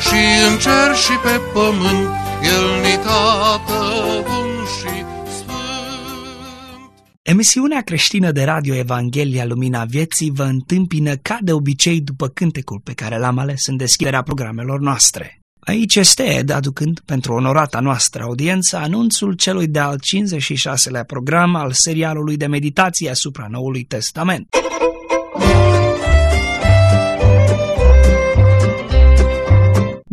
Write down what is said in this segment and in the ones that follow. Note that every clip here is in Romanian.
și în cer și pe pământ, El ni tată bun și sfânt. Emisiunea creștină de radio Evanghelia Lumina Vieții vă întâmpină ca de obicei după cântecul pe care l-am ales în deschiderea programelor noastre. Aici este Ed aducând pentru onorata noastră audiență anunțul celui de-al 56-lea program al serialului de meditație asupra Noului Testament.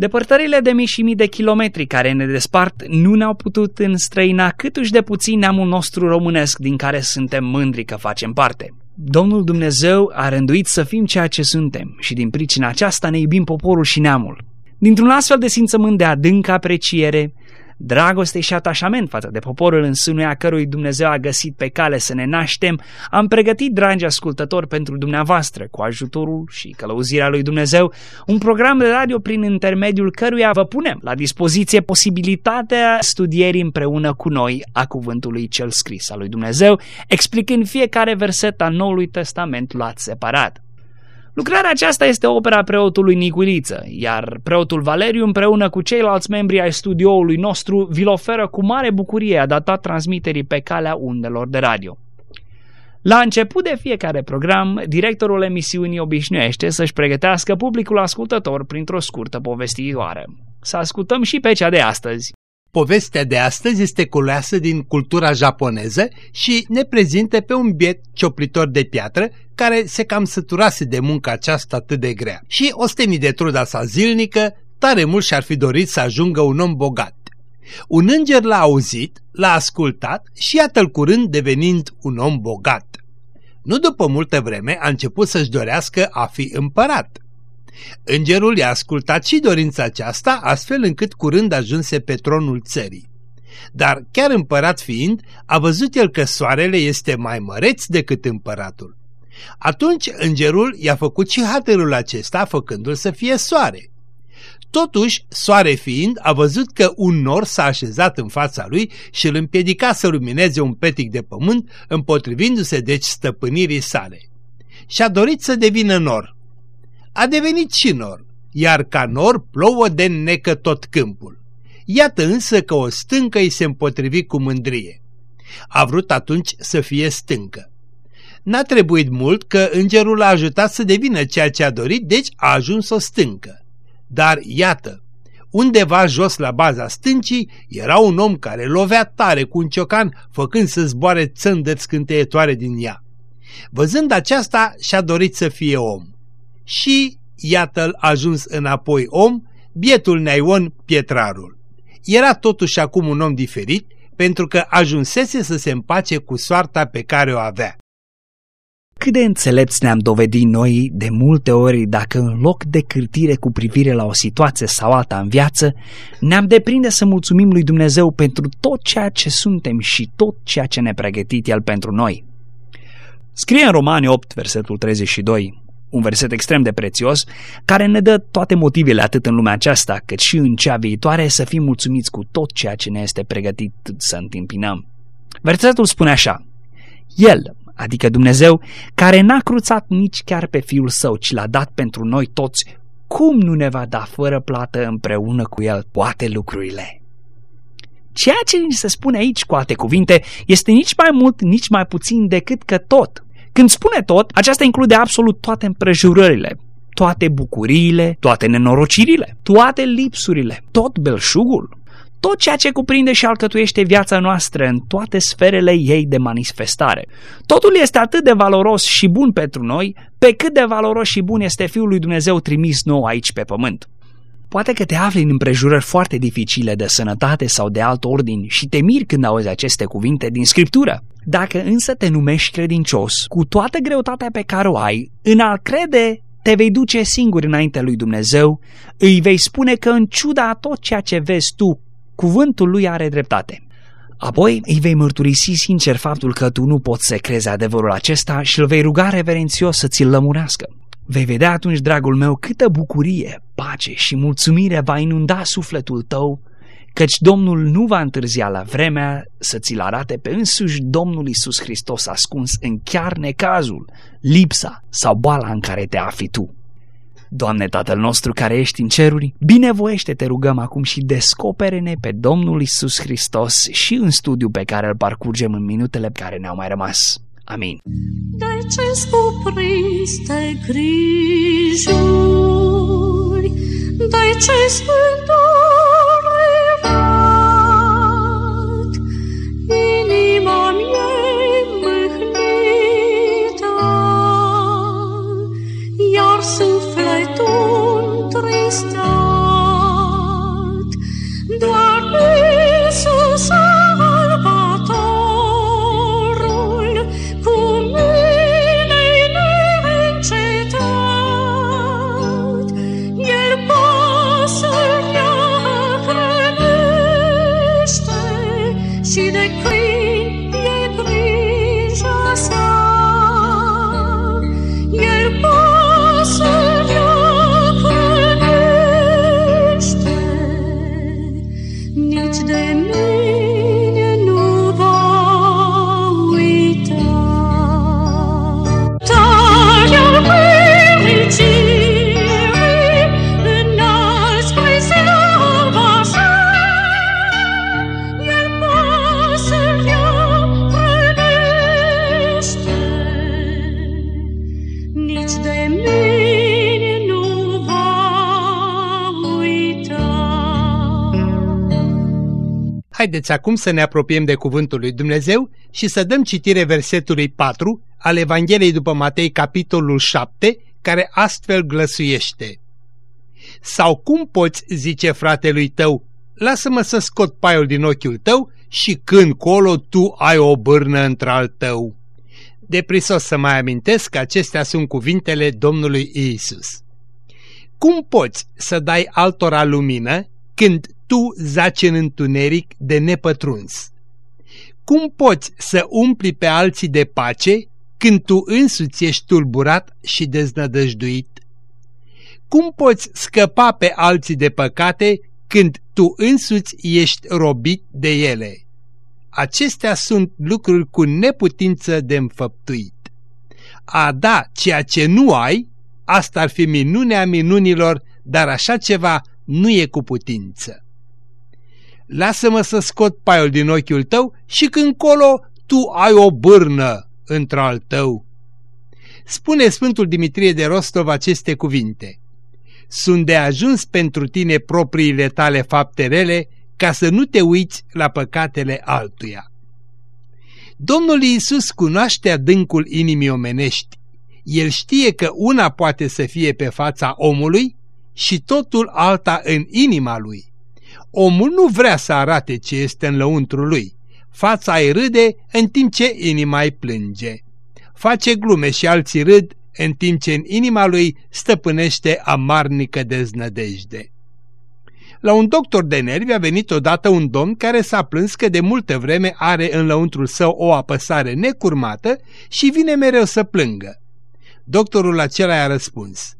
Depărtările de mii și mii de kilometri care ne despart nu ne-au putut înstrăina câtuși de puțin neamul nostru românesc din care suntem mândri că facem parte. Domnul Dumnezeu a rânduit să fim ceea ce suntem și din pricina aceasta ne iubim poporul și neamul. Dintr-un astfel de simțământ de adâncă apreciere, dragoste și atașament față de poporul în sânuia cărui Dumnezeu a găsit pe cale să ne naștem, am pregătit, dragi ascultători, pentru dumneavoastră, cu ajutorul și călăuzirea lui Dumnezeu, un program de radio prin intermediul căruia vă punem la dispoziție posibilitatea studierii împreună cu noi a cuvântului cel scris al lui Dumnezeu, explicând fiecare verset al Noului Testament luat separat. Lucrarea aceasta este opera preotului Niculiță, iar preotul Valeriu împreună cu ceilalți membri ai studioului nostru vi oferă cu mare bucurie a datat transmiterii pe calea undelor de radio. La început de fiecare program, directorul emisiunii obișnuiește să-și pregătească publicul ascultător printr-o scurtă povestitoare. Să ascultăm și pe cea de astăzi. Povestea de astăzi este culeasă din cultura japoneză și ne prezintă pe un biet cioplitor de piatră care se cam săturase de munca aceasta atât de grea și ostenit de truda sa zilnică, tare mult și-ar fi dorit să ajungă un om bogat. Un înger l-a auzit, l-a ascultat și iată-l curând devenind un om bogat. Nu după multă vreme a început să-și dorească a fi împărat. Îngerul i-a ascultat și dorința aceasta, astfel încât curând ajunse pe tronul țării. Dar chiar împărat fiind, a văzut el că soarele este mai măreț decât împăratul. Atunci îngerul i-a făcut și hatărul acesta, făcându-l să fie soare. Totuși, soare fiind, a văzut că un nor s-a așezat în fața lui și îl împiedica să lumineze un petic de pământ, împotrivindu-se deci stăpânirii sale. Și-a dorit să devină nor, a devenit și nor, iar ca nor plouă de necă tot câmpul. Iată însă că o stâncă îi se împotrivi cu mândrie. A vrut atunci să fie stâncă. N-a trebuit mult că îngerul a ajutat să devină ceea ce a dorit, deci a ajuns o stâncă. Dar iată, undeva jos la baza stâncii era un om care lovea tare cu un ciocan, făcând să zboare țândăți scânteietoare din ea. Văzând aceasta, și-a dorit să fie om și iată-l ajuns înapoi om, bietul Naion Pietrarul. Era totuși acum un om diferit, pentru că ajunsese să se împace cu soarta pe care o avea. Cât de înțelepți ne-am dovedit noi de multe ori dacă în loc de cârtire cu privire la o situație sau alta în viață, ne-am deprinde să mulțumim lui Dumnezeu pentru tot ceea ce suntem și tot ceea ce ne-a pregătit El pentru noi. Scrie în Romani 8, versetul 32, un verset extrem de prețios, care ne dă toate motivele atât în lumea aceasta, cât și în cea viitoare să fim mulțumiți cu tot ceea ce ne este pregătit să întâmpinăm. Versetul spune așa, El, adică Dumnezeu, care n-a cruțat nici chiar pe Fiul Său, ci l-a dat pentru noi toți, cum nu ne va da fără plată împreună cu El toate lucrurile? Ceea ce ni se spune aici cu alte cuvinte este nici mai mult, nici mai puțin decât că tot, când spune tot, aceasta include absolut toate împrejurările, toate bucuriile, toate nenorocirile, toate lipsurile, tot belșugul, tot ceea ce cuprinde și alcătuiește viața noastră în toate sferele ei de manifestare. Totul este atât de valoros și bun pentru noi, pe cât de valoros și bun este Fiul lui Dumnezeu trimis nou aici pe pământ. Poate că te afli în împrejurări foarte dificile de sănătate sau de alt ordin și te miri când auzi aceste cuvinte din Scriptură. Dacă însă te numești credincios, cu toată greutatea pe care o ai, în a crede te vei duce singur înainte lui Dumnezeu, îi vei spune că în ciuda a tot ceea ce vezi tu, cuvântul lui are dreptate. Apoi îi vei mărturisi sincer faptul că tu nu poți să crezi adevărul acesta și îl vei ruga reverențios să ți-l lămurească. Vei vedea atunci, dragul meu, câtă bucurie, pace și mulțumire va inunda sufletul tău, căci Domnul nu va întârzia la vremea să ți-l arate pe însuși Domnul Isus Hristos ascuns în chiar necazul, lipsa sau boala în care te afli tu. Doamne Tatăl nostru care ești în ceruri, binevoiește te rugăm acum și descopere-ne pe Domnul Isus Hristos și în studiu pe care îl parcurgem în minutele care ne-au mai rămas. Amin. De ce cuprins de grijuri, de ce sunt durerat, inima mea mâhnită, iar sufletul tristat, și de câini Haideți acum să ne apropiem de cuvântul lui Dumnezeu și să dăm citire versetului 4 al Evangheliei după Matei, capitolul 7, care astfel glăsuiește. Sau cum poți, zice fratelui tău, lasă-mă să scot paiul din ochiul tău și când colo tu ai o bârnă într-al tău. De prisos să mai amintesc că acestea sunt cuvintele Domnului Iisus. Cum poți să dai altora lumină când tu zaci în întuneric de nepătruns? Cum poți să umpli pe alții de pace când tu însuți ești tulburat și deznădăjduit? Cum poți scăpa pe alții de păcate când tu însuți ești robit de ele? Acestea sunt lucruri cu neputință de înfăptuit. A da ceea ce nu ai, asta ar fi minunea minunilor, dar așa ceva nu e cu putință. Lasă-mă să scot paiul din ochiul tău și când colo tu ai o bârnă într-al tău. Spune Sfântul Dimitrie de Rostov aceste cuvinte. Sunt de ajuns pentru tine propriile tale fapte rele ca să nu te uiți la păcatele altuia. Domnul Iisus cunoaște adâncul inimii omenești. El știe că una poate să fie pe fața omului și totul alta în inima lui. Omul nu vrea să arate ce este în lăuntru lui. Fața îi râde în timp ce inima îi plânge. Face glume și alții râd în timp ce în inima lui stăpânește amarnică deznădejde. La un doctor de nervi a venit odată un domn care s-a plâns că de multă vreme are în lăuntrul său o apăsare necurmată și vine mereu să plângă. Doctorul acela i-a răspuns,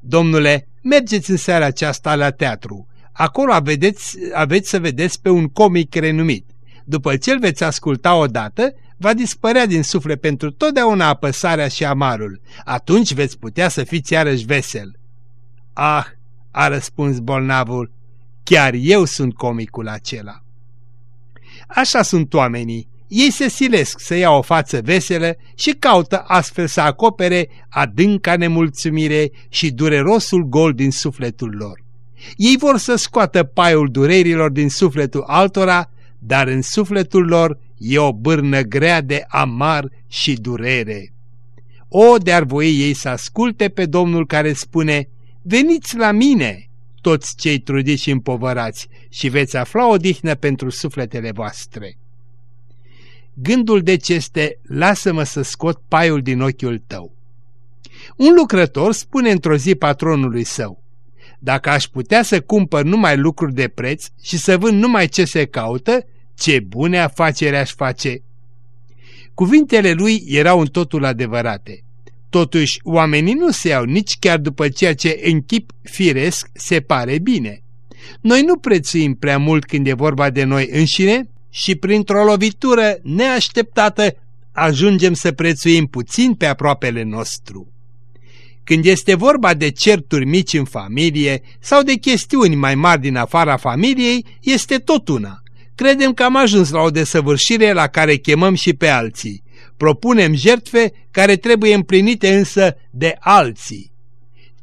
Domnule, mergeți în seara aceasta la teatru. Acolo aveți, aveți să vedeți pe un comic renumit. După ce îl veți asculta odată, va dispărea din suflet pentru totdeauna apăsarea și amarul. Atunci veți putea să fiți iarăși vesel. Ah, a răspuns bolnavul, chiar eu sunt comicul acela. Așa sunt oamenii. Ei se silesc să ia o față veselă și caută astfel să acopere adânca nemulțumire și durerosul gol din sufletul lor. Ei vor să scoată paiul durerilor din sufletul altora, dar în sufletul lor e o bârnă grea de amar și durere. O, de-ar voi ei să asculte pe Domnul care spune, Veniți la mine, toți cei trudiți și împovărați, și veți afla o dihnă pentru sufletele voastre. Gândul deci este, lasă-mă să scot paiul din ochiul tău. Un lucrător spune într-o zi patronului său, dacă aș putea să cumpăr numai lucruri de preț și să vând numai ce se caută, ce bune afacere aș face! Cuvintele lui erau în totul adevărate. Totuși, oamenii nu se iau nici chiar după ceea ce în chip firesc se pare bine. Noi nu prețuim prea mult când e vorba de noi înșine și printr-o lovitură neașteptată ajungem să prețuim puțin pe aproapele nostru. Când este vorba de certuri mici în familie sau de chestiuni mai mari din afara familiei, este tot una. Credem că am ajuns la o desăvârșire la care chemăm și pe alții. Propunem jertfe care trebuie împlinite însă de alții.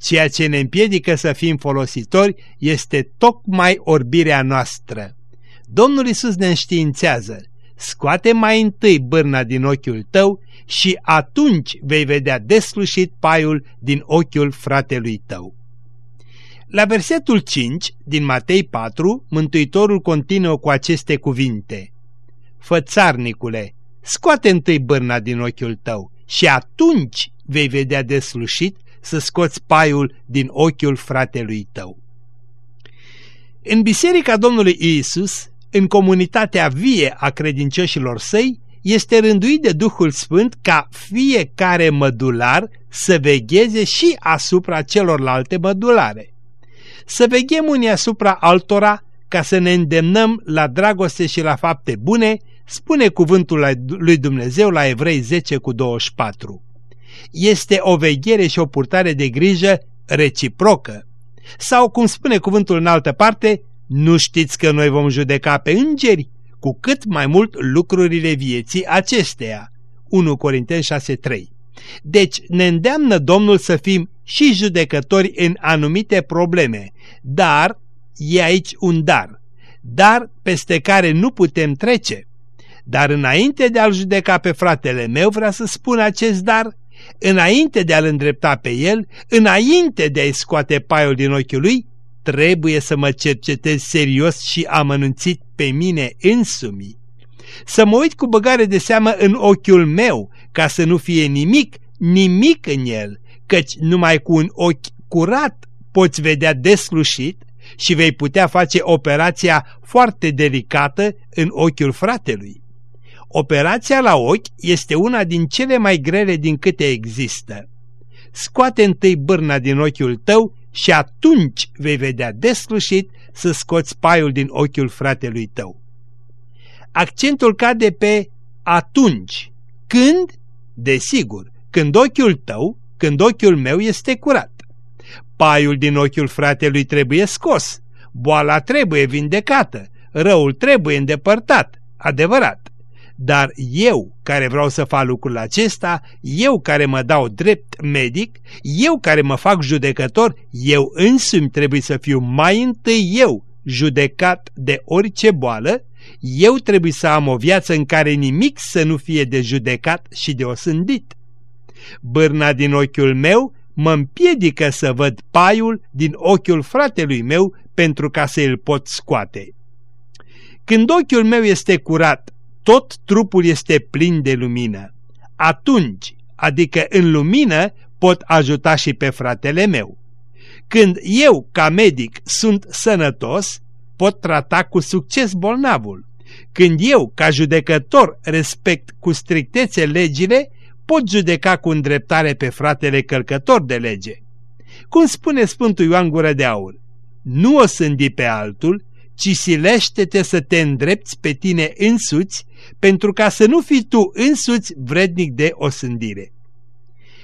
Ceea ce ne împiedică să fim folositori este tocmai orbirea noastră. Domnul Isus ne înștiințează, scoate mai întâi bârna din ochiul tău și atunci vei vedea deslușit paiul din ochiul fratelui tău. La versetul 5 din Matei 4, Mântuitorul continuă cu aceste cuvinte. Fățarnicule, scoate întâi bârna din ochiul tău și atunci vei vedea deslușit să scoți paiul din ochiul fratelui tău. În Biserica Domnului Iisus, în comunitatea vie a credincioșilor săi, este rânduit de Duhul Sfânt ca fiecare mădular să vegheze și asupra celorlalte mădulare. Să veghem unii asupra altora ca să ne îndemnăm la dragoste și la fapte bune, spune cuvântul lui Dumnezeu la Evrei 10 cu 24. Este o veghere și o purtare de grijă reciprocă. Sau, cum spune cuvântul în altă parte, nu știți că noi vom judeca pe îngeri? Cu cât mai mult lucrurile vieții acesteia. 1 Corinteni 6.3 Deci ne îndeamnă Domnul să fim și judecători în anumite probleme, dar e aici un dar, dar peste care nu putem trece. Dar înainte de a-l judeca pe fratele meu, vrea să spun acest dar, înainte de a-l îndrepta pe el, înainte de a-i scoate paiul din ochiul lui, trebuie să mă cercetez serios și amănunțit pe mine însumi. Să mă uit cu băgare de seamă în ochiul meu, ca să nu fie nimic, nimic în el, căci numai cu un ochi curat poți vedea deslușit și vei putea face operația foarte delicată în ochiul fratelui. Operația la ochi este una din cele mai grele din câte există. Scoate întâi bârna din ochiul tău și atunci vei vedea deslușit să scoți paiul din ochiul fratelui tău. Accentul cade pe atunci. Când? Desigur, când ochiul tău, când ochiul meu este curat. Paiul din ochiul fratelui trebuie scos, boala trebuie vindecată, răul trebuie îndepărtat, adevărat. Dar eu care vreau să fac lucrul acesta, eu care mă dau drept medic, eu care mă fac judecător, eu însumi trebuie să fiu mai întâi eu judecat de orice boală, eu trebuie să am o viață în care nimic să nu fie de judecat și de osândit. Bârna din ochiul meu mă împiedică să văd paiul din ochiul fratelui meu pentru ca să îl pot scoate. Când ochiul meu este curat tot trupul este plin de lumină. Atunci, adică în lumină, pot ajuta și pe fratele meu. Când eu, ca medic, sunt sănătos, pot trata cu succes bolnavul. Când eu, ca judecător, respect cu strictețe legile, pot judeca cu îndreptare pe fratele călcător de lege. Cum spune Sfântul Ioan Gură de Aur, nu o sândi pe altul, ci silește-te să te îndrepți pe tine însuți, pentru ca să nu fii tu însuți vrednic de osândire.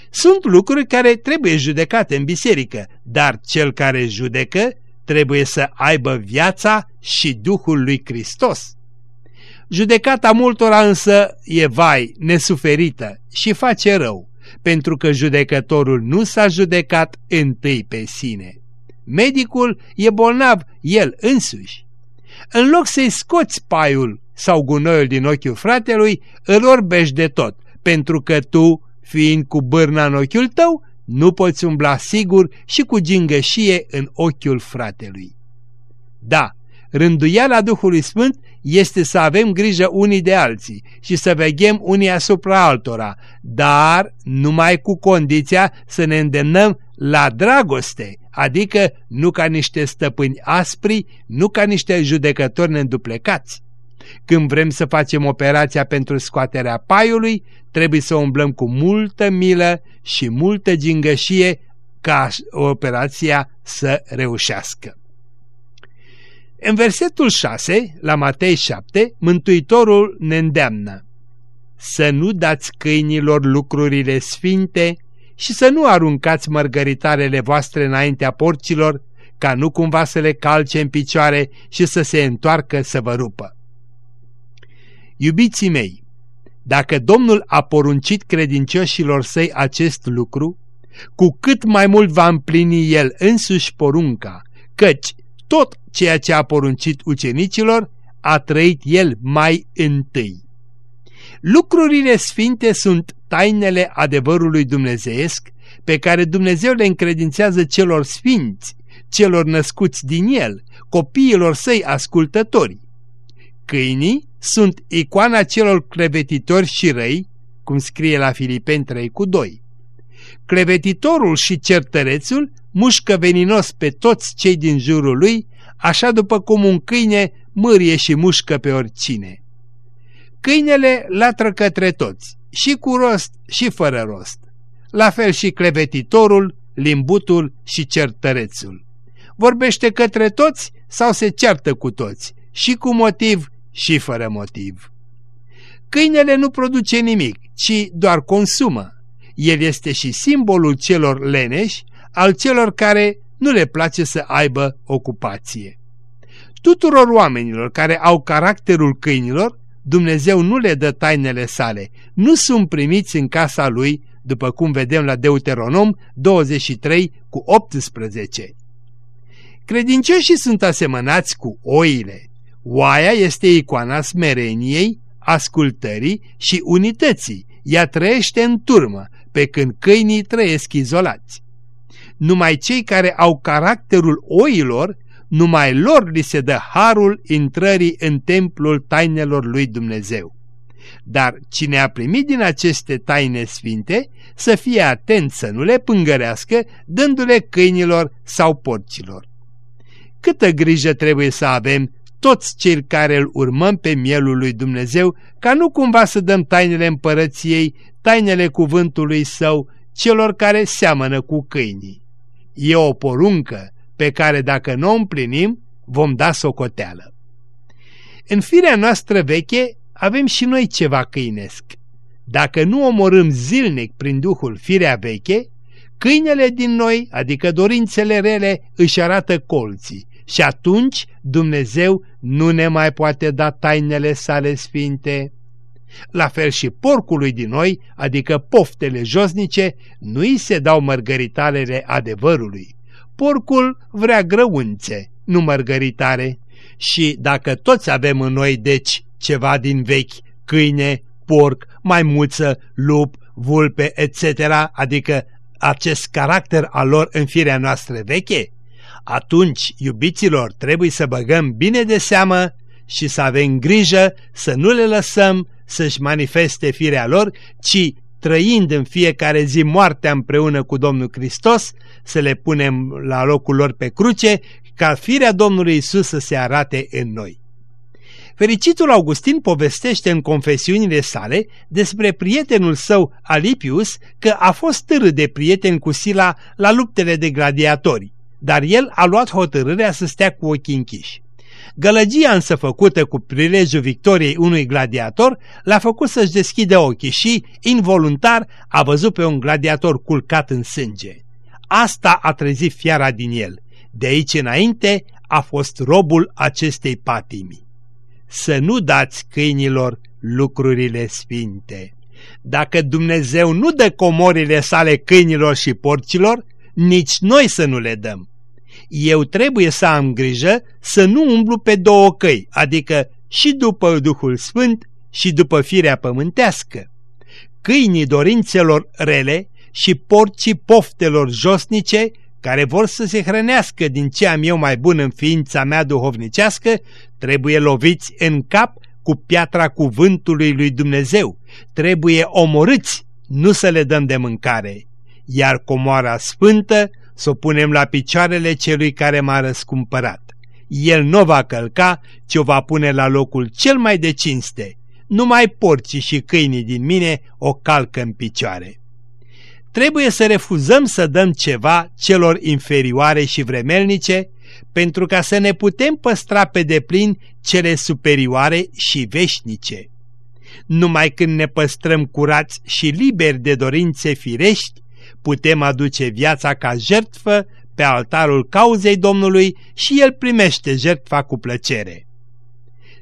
Sunt lucruri care trebuie judecate în biserică, dar cel care judecă trebuie să aibă viața și Duhul lui Hristos. Judecata multora însă e vai, nesuferită și face rău, pentru că judecătorul nu s-a judecat întâi pe sine. Medicul e bolnav el însuși. În loc să-i scoți paiul sau gunoiul din ochiul fratelui, îl orbești de tot, pentru că tu, fiind cu bârna în ochiul tău, nu poți umbla sigur și cu gingășie în ochiul fratelui. Da, rânduiala Duhului Sfânt este să avem grijă unii de alții și să veghem unii asupra altora, dar numai cu condiția să ne îndemnăm la dragoste, adică nu ca niște stăpâni aspri, nu ca niște judecători neînduplecați. Când vrem să facem operația pentru scoaterea paiului, trebuie să umblăm cu multă milă și multă gingășie ca operația să reușească. În versetul 6, la Matei 7, Mântuitorul ne îndeamnă să nu dați câinilor lucrurile sfinte și să nu aruncați mărgăritarele voastre înaintea porcilor, ca nu cumva să le calce în picioare și să se întoarcă să vă rupă. Iubiții mei, dacă Domnul a poruncit credincioșilor săi acest lucru, cu cât mai mult va împlini El însuși porunca, căci tot ceea ce a poruncit ucenicilor a trăit El mai întâi. Lucrurile sfinte sunt tainele adevărului dumnezeiesc pe care Dumnezeu le încredințează celor sfinți, celor născuți din El, copiilor săi ascultători. Câinii sunt icoana celor clevetitori și răi, cum scrie la Filipeni 3 cu 2. Clevetitorul și certărețul mușcă veninos pe toți cei din jurul lui, așa după cum un câine mârie și mușcă pe oricine. Câinele latră către toți, și cu rost și fără rost. La fel și clevetitorul, limbutul și certărețul. Vorbește către toți sau se ceartă cu toți, și cu motiv și fără motiv. Câinele nu produce nimic, ci doar consumă. El este și simbolul celor leneși, al celor care nu le place să aibă ocupație. Tuturor oamenilor care au caracterul câinilor, Dumnezeu nu le dă tainele sale, nu sunt primiți în casa lui, după cum vedem la Deuteronom 23 cu 18. Credincioșii sunt asemănați cu oile. Oaia este icoana smereniei, ascultării și unității. Ea trăiește în turmă, pe când câinii trăiesc izolați. Numai cei care au caracterul oilor numai lor li se dă harul intrării în templul tainelor lui Dumnezeu. Dar cine a primit din aceste taine sfinte, să fie atent să nu le pângărească, dându-le câinilor sau porcilor. Câtă grijă trebuie să avem toți cei care îl urmăm pe mielul lui Dumnezeu, ca nu cumva să dăm tainele împărăției, tainele cuvântului său, celor care seamănă cu câinii. E o poruncă pe care dacă nu o împlinim, vom da socoteală. În firea noastră veche avem și noi ceva câinesc. Dacă nu omorâm zilnic prin Duhul firea veche, câinele din noi, adică dorințele rele, își arată colții și atunci Dumnezeu nu ne mai poate da tainele sale sfinte. La fel și porcului din noi, adică poftele josnice, nu îi se dau mărgăritalele adevărului porcul vrea grăunțe, nu mărgăritare. Și dacă toți avem în noi, deci, ceva din vechi, câine, porc, maimuță, lup, vulpe, etc., adică acest caracter al lor în firea noastră veche, atunci, iubiților, trebuie să băgăm bine de seamă și să avem grijă să nu le lăsăm să-și manifeste firea lor, ci trăind în fiecare zi moartea împreună cu Domnul Hristos, să le punem la locul lor pe cruce, ca firea Domnului Isus să se arate în noi. Fericitul Augustin povestește în confesiunile sale despre prietenul său Alipius că a fost târâ de prieten cu Sila la luptele de gladiatori, dar el a luat hotărârea să stea cu ochii închiși. Gălăgia însă făcută cu prilejul victoriei unui gladiator l-a făcut să-și deschide ochii și, involuntar, a văzut pe un gladiator culcat în sânge. Asta a trezit fiara din el. De aici înainte a fost robul acestei patimi. Să nu dați câinilor lucrurile sfinte. Dacă Dumnezeu nu dă comorile sale câinilor și porcilor, nici noi să nu le dăm eu trebuie să am grijă să nu umblu pe două căi, adică și după Duhul Sfânt și după firea pământească. Câinii dorințelor rele și porcii poftelor josnice care vor să se hrănească din ce am eu mai bun în ființa mea duhovnicească, trebuie loviți în cap cu piatra cuvântului lui Dumnezeu, trebuie omorâți, nu să le dăm de mâncare, iar comoara sfântă să o punem la picioarele celui care m-a răscumpărat. El nu va călca, ci o va pune la locul cel mai de cinste. Numai porcii și câinii din mine o calcă în picioare. Trebuie să refuzăm să dăm ceva celor inferioare și vremelnice, pentru ca să ne putem păstra pe deplin cele superioare și veșnice. Numai când ne păstrăm curați și liberi de dorințe firești, putem aduce viața ca jertfă pe altarul cauzei Domnului și El primește jertfa cu plăcere.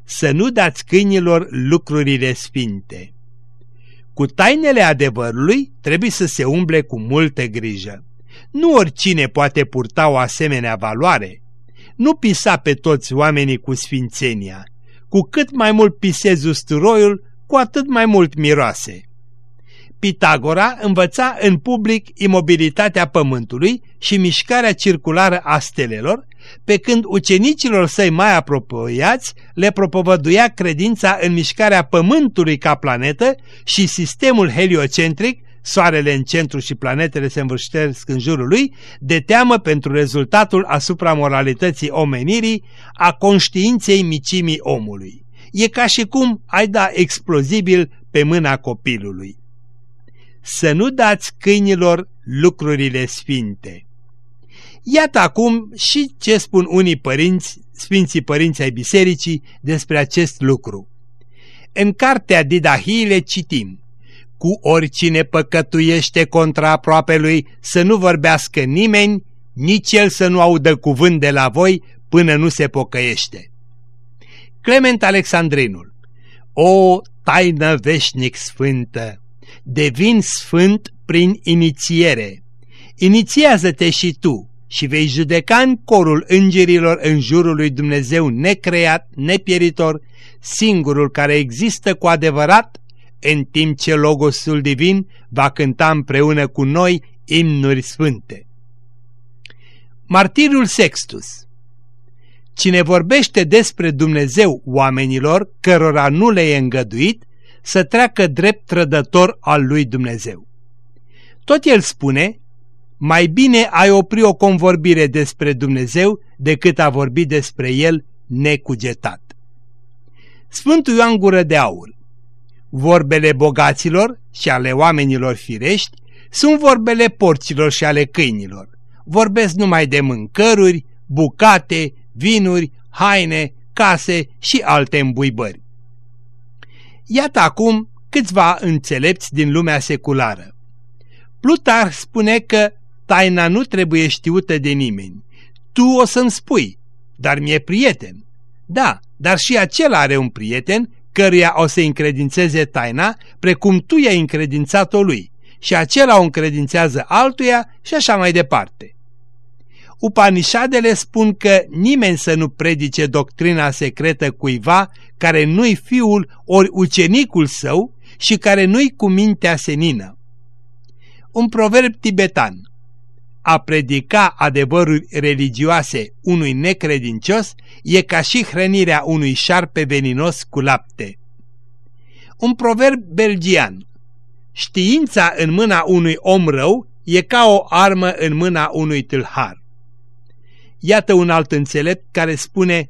Să nu dați câinilor lucrurile sfinte. Cu tainele adevărului trebuie să se umble cu multă grijă. Nu oricine poate purta o asemenea valoare. Nu pisa pe toți oamenii cu sfințenia. Cu cât mai mult pisezi usturoiul, cu atât mai mult miroase. Pitagora învăța în public imobilitatea pământului și mișcarea circulară a stelelor, pe când ucenicilor săi mai apropiați le propovăduia credința în mișcarea pământului ca planetă și sistemul heliocentric, soarele în centru și planetele se învârștesc în jurul lui, de teamă pentru rezultatul asupra moralității omenirii, a conștiinței micimii omului. E ca și cum ai da explozibil pe mâna copilului să nu dați câinilor lucrurile sfinte. Iată acum și ce spun unii părinți, sfinții părinți ai bisericii, despre acest lucru. În cartea Didahiile citim, cu oricine păcătuiește contra lui să nu vorbească nimeni, nici el să nu audă cuvânt de la voi până nu se pocăiește. Clement Alexandrinul O taină veșnic sfântă! Devin sfânt prin inițiere. Inițiază-te și tu și vei judeca în corul îngerilor în jurul lui Dumnezeu necreat, nepieritor, singurul care există cu adevărat, în timp ce Logosul Divin va cânta împreună cu noi imnuri sfânte. Martirul Sextus Cine vorbește despre Dumnezeu oamenilor cărora nu le e îngăduit, să treacă drept trădător al lui Dumnezeu. Tot el spune, mai bine ai opri o convorbire despre Dumnezeu decât a vorbi despre el necugetat. Sfântul Ioan Gură de Aur Vorbele bogaților și ale oamenilor firești sunt vorbele porților și ale câinilor. Vorbesc numai de mâncăruri, bucate, vinuri, haine, case și alte îmbuibări. Iată acum câțiva înțelepți din lumea seculară. Plutar spune că taina nu trebuie știută de nimeni. Tu o să-mi spui, dar mi-e prieten. Da, dar și acela are un prieten căruia o să încredințeze taina, precum tu i-ai încredințat-o lui, și acela o încredințează altuia și așa mai departe. Upanishadele spun că nimeni să nu predice doctrina secretă cuiva care nu-i fiul ori ucenicul său și care nu-i cu mintea senină. Un proverb tibetan A predica adevăruri religioase unui necredincios e ca și hrănirea unui șarpe veninos cu lapte. Un proverb belgian Știința în mâna unui om rău e ca o armă în mâna unui tâlhar. Iată un alt înțelept care spune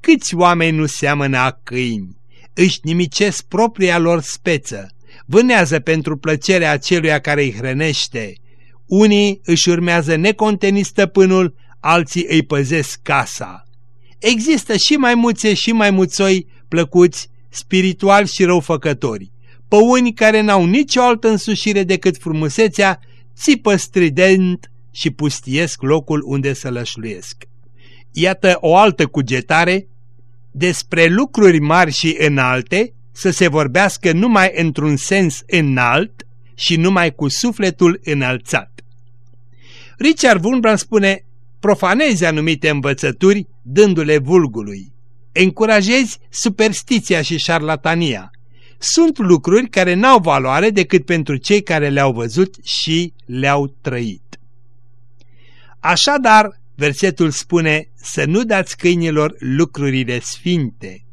Câți oameni nu seamănă a câini, își nimicesc propria lor speță, vânează pentru plăcerea aceluia care îi hrănește. Unii își urmează necontenit stăpânul, alții îi păzesc casa. Există și mai muțe și mai muțoi plăcuți, spirituali și răufăcători, păuni care n-au nicio altă însușire decât frumusețea, țipă strident și pustiesc locul unde să lășluiesc. Iată o altă cugetare despre lucruri mari și înalte să se vorbească numai într-un sens înalt și numai cu sufletul înălțat. Richard Wurmbrand spune, profanezi anumite învățături dându-le vulgului. Încurajezi superstiția și șarlatania. Sunt lucruri care n-au valoare decât pentru cei care le-au văzut și le-au trăit. Așadar, versetul spune să nu dați câinilor lucrurile sfinte.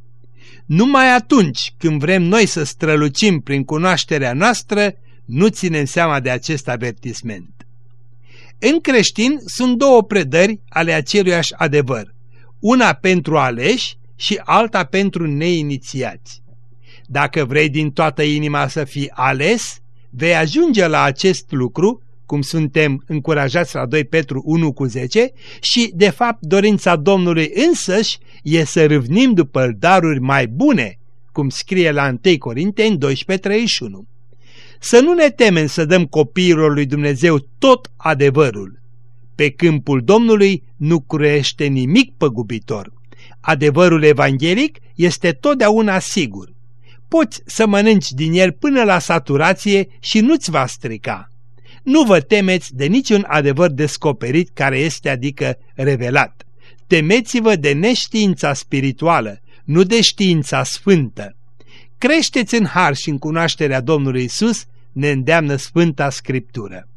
Numai atunci când vrem noi să strălucim prin cunoașterea noastră, nu ținem seama de acest avertisment. În creștin sunt două predări ale aceluiași adevăr, una pentru aleși și alta pentru neinițiați. Dacă vrei din toată inima să fii ales, vei ajunge la acest lucru, cum suntem încurajați la 2 Petru 1 cu 10, și de fapt dorința Domnului însăși e să râvnim după daruri mai bune, cum scrie la 1 Corinteni 12:31. Să nu ne temem să dăm copiilor lui Dumnezeu tot adevărul. Pe câmpul Domnului nu crește nimic păgubitor. Adevărul evanghelic este totdeauna sigur. Poți să mănânci din el până la saturație și nu-ți va strica. Nu vă temeți de niciun adevăr descoperit care este adică revelat. Temeți-vă de neștiința spirituală, nu de știința sfântă. Creșteți în har și în cunoașterea Domnului Isus, ne îndeamnă Sfânta Scriptură.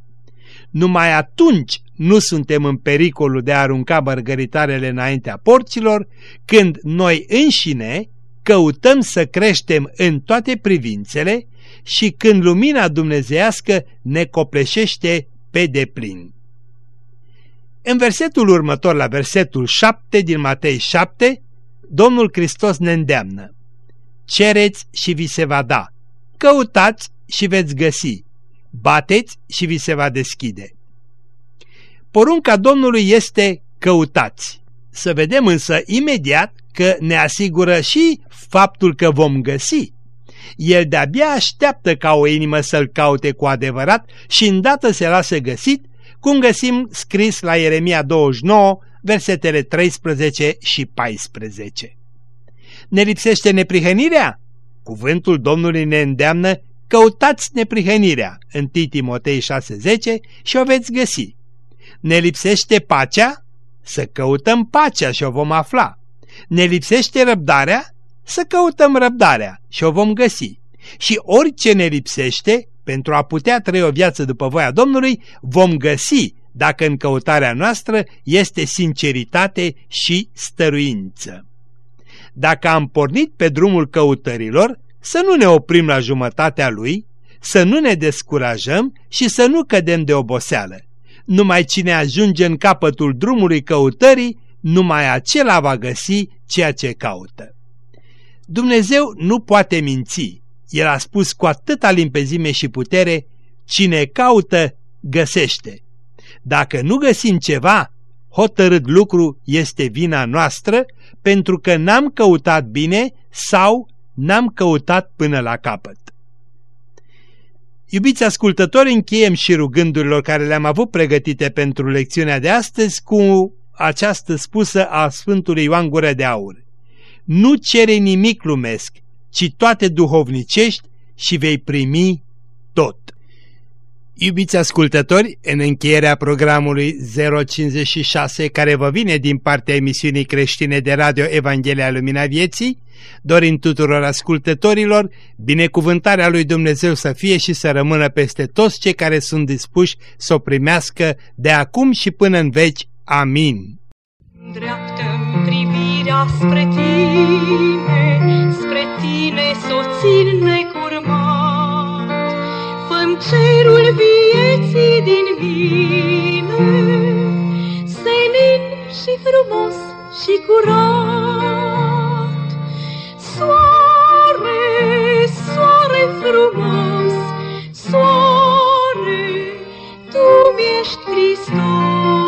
Numai atunci nu suntem în pericolul de a arunca bărgăritarele înaintea porților, când noi înșine căutăm să creștem în toate privințele și când lumina dumnezeiască ne copleșește pe deplin. În versetul următor, la versetul 7 din Matei 7, Domnul Hristos ne îndeamnă. Cereți și vi se va da, căutați și veți găsi, bateți și vi se va deschide. Porunca Domnului este căutați. Să vedem însă imediat că ne asigură și faptul că vom găsi. El de-abia așteaptă ca o inimă să-l caute cu adevărat și îndată se lasă găsit, cum găsim scris la Ieremia 29, versetele 13 și 14. Ne lipsește neprihănirea? Cuvântul Domnului ne îndeamnă căutați neprihănirea în Timotei 6.10 și o veți găsi. Ne lipsește pacea? Să căutăm pacea și o vom afla. Ne lipsește răbdarea? Să căutăm răbdarea și o vom găsi. Și orice ne lipsește, pentru a putea trăi o viață după voia Domnului, vom găsi dacă în căutarea noastră este sinceritate și stăruință. Dacă am pornit pe drumul căutărilor, să nu ne oprim la jumătatea lui, să nu ne descurajăm și să nu cădem de oboseală. Numai cine ajunge în capătul drumului căutării, numai acela va găsi ceea ce caută. Dumnezeu nu poate minți. El a spus cu atâta limpezime și putere, cine caută, găsește. Dacă nu găsim ceva, hotărât lucru este vina noastră pentru că n-am căutat bine sau n-am căutat până la capăt. Iubiți ascultători, încheiem și rugândurilor care le-am avut pregătite pentru lecțiunea de astăzi cu această spusă a Sfântului Ioan Gură de Aur. Nu cere nimic lumesc, ci toate duhovnicești și vei primi tot. Iubiți ascultători, în încheierea programului 056 care vă vine din partea emisiunii creștine de radio Evanghelia Lumina Vieții, dorim tuturor ascultătorilor binecuvântarea lui Dumnezeu să fie și să rămână peste toți cei care sunt dispuși să o primească de acum și până în veci. Amin. dreaptă privirea spre tine, spre tine s-o țin necurmat. fă cerul vieții din mine, senin și frumos și curat. Soare, soare frumos, soare, tu mi-ești Hristos.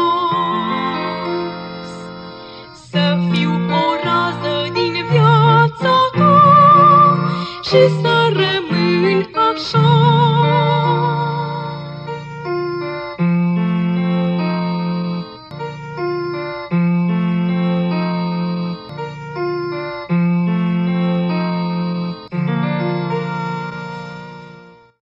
Oczy stare młyń patrzą.